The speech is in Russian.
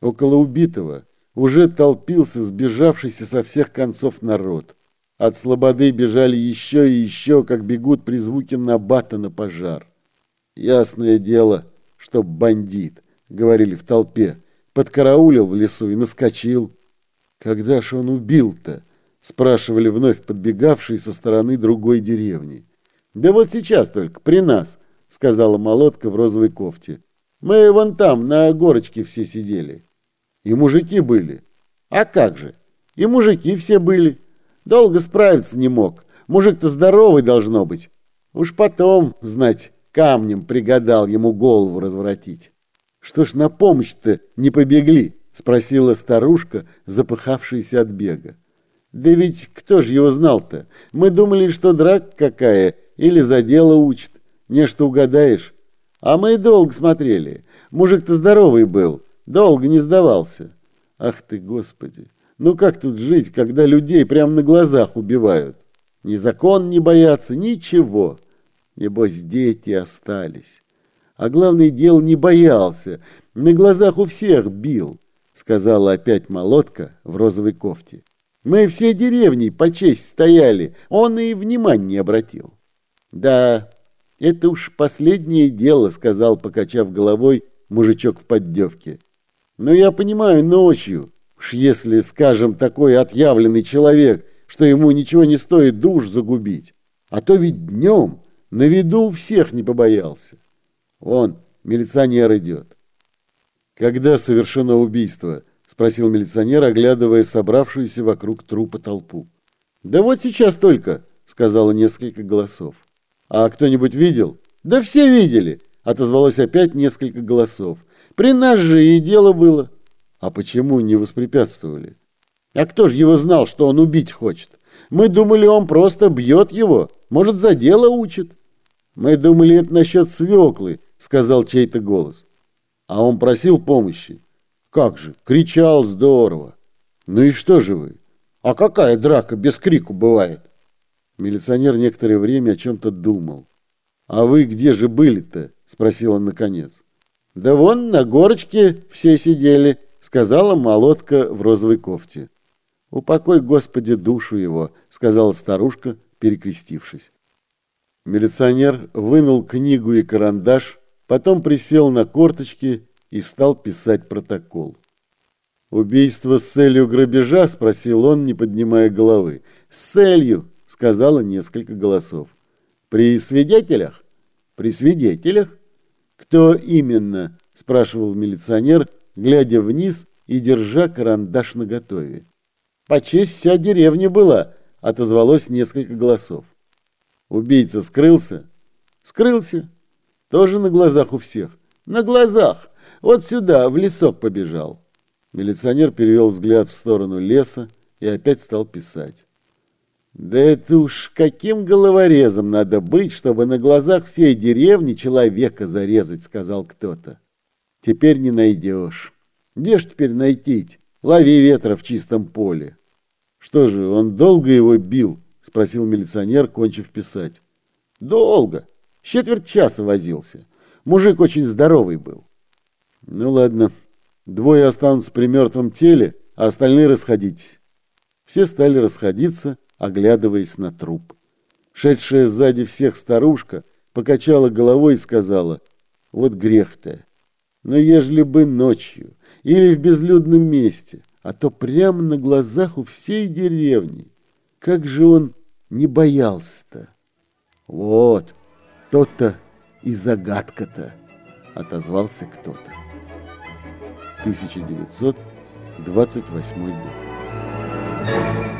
Около убитого уже толпился сбежавшийся со всех концов народ. От слободы бежали еще и еще, как бегут при звуке набата на пожар. Ясное дело, что бандит, говорили в толпе, подкараулил в лесу и наскочил. Когда ж он убил-то? Спрашивали вновь подбегавшие со стороны другой деревни. Да вот сейчас только, при нас, сказала молотка в розовой кофте. Мы вон там, на горочке все сидели. И мужики были. А как же? И мужики все были. Долго справиться не мог. Мужик-то здоровый должно быть. Уж потом, знать, камнем пригадал ему голову разворотить. Что ж на помощь-то не побегли? Спросила старушка, запыхавшаяся от бега. Да ведь кто же его знал-то? Мы думали, что драк какая или за дело учит. Не что угадаешь. А мы долго смотрели. Мужик-то здоровый был, долго не сдавался. Ах ты, Господи! Ну как тут жить, когда людей прямо на глазах убивают? Ни закон не боятся, ничего. Небось, дети остались. А главное дело, не боялся. На глазах у всех бил, сказала опять молотка в розовой кофте. Мы все деревни по честь стояли, он и внимания не обратил. Да, это уж последнее дело, сказал, покачав головой, мужичок в поддевке. Но я понимаю, ночью, уж если, скажем, такой отъявленный человек, что ему ничего не стоит душ загубить, а то ведь днем на виду всех не побоялся. Вон, милиционер идет. Когда совершено убийство? Спросил милиционер, оглядывая собравшуюся вокруг трупа толпу. Да вот сейчас только, сказала несколько голосов. А кто-нибудь видел? Да все видели, отозвалось опять несколько голосов. При нас же и дело было. А почему не воспрепятствовали? А кто же его знал, что он убить хочет? Мы думали, он просто бьет его, может, за дело учит. Мы думали, это насчет свеклы, сказал чей-то голос. А он просил помощи. Как же, кричал здорово. Ну и что же вы? А какая драка без крику бывает? Милиционер некоторое время о чем-то думал. «А вы где же были-то?» – спросил он наконец. «Да вон на горочке все сидели», – сказала молотка в розовой кофте. «Упокой, Господи, душу его», – сказала старушка, перекрестившись. Милиционер вынул книгу и карандаш, потом присел на корточки и стал писать протокол. «Убийство с целью грабежа?» – спросил он, не поднимая головы. «С целью!» Сказала несколько голосов. При свидетелях? При свидетелях? Кто именно? спрашивал милиционер, глядя вниз и держа карандаш наготове. По честь вся деревня была, отозвалось несколько голосов. Убийца скрылся? Скрылся. Тоже на глазах у всех. На глазах. Вот сюда, в лесок побежал. Милиционер перевел взгляд в сторону леса и опять стал писать. Да это уж каким головорезом надо быть, чтобы на глазах всей деревни человека зарезать, сказал кто-то. Теперь не найдешь. Где ж теперь найти? Лови ветра в чистом поле. Что же, он долго его бил? Спросил милиционер, кончив писать. Долго. Четверть часа возился. Мужик очень здоровый был. Ну ладно. Двое останутся при мертвом теле, а остальные расходитесь. Все стали расходиться, оглядываясь на труп. Шедшая сзади всех старушка покачала головой и сказала, «Вот грех-то! Но ежели бы ночью или в безлюдном месте, а то прямо на глазах у всей деревни, как же он не боялся-то!» «Вот, то-то и загадка-то!» — отозвался кто-то. 1928 год.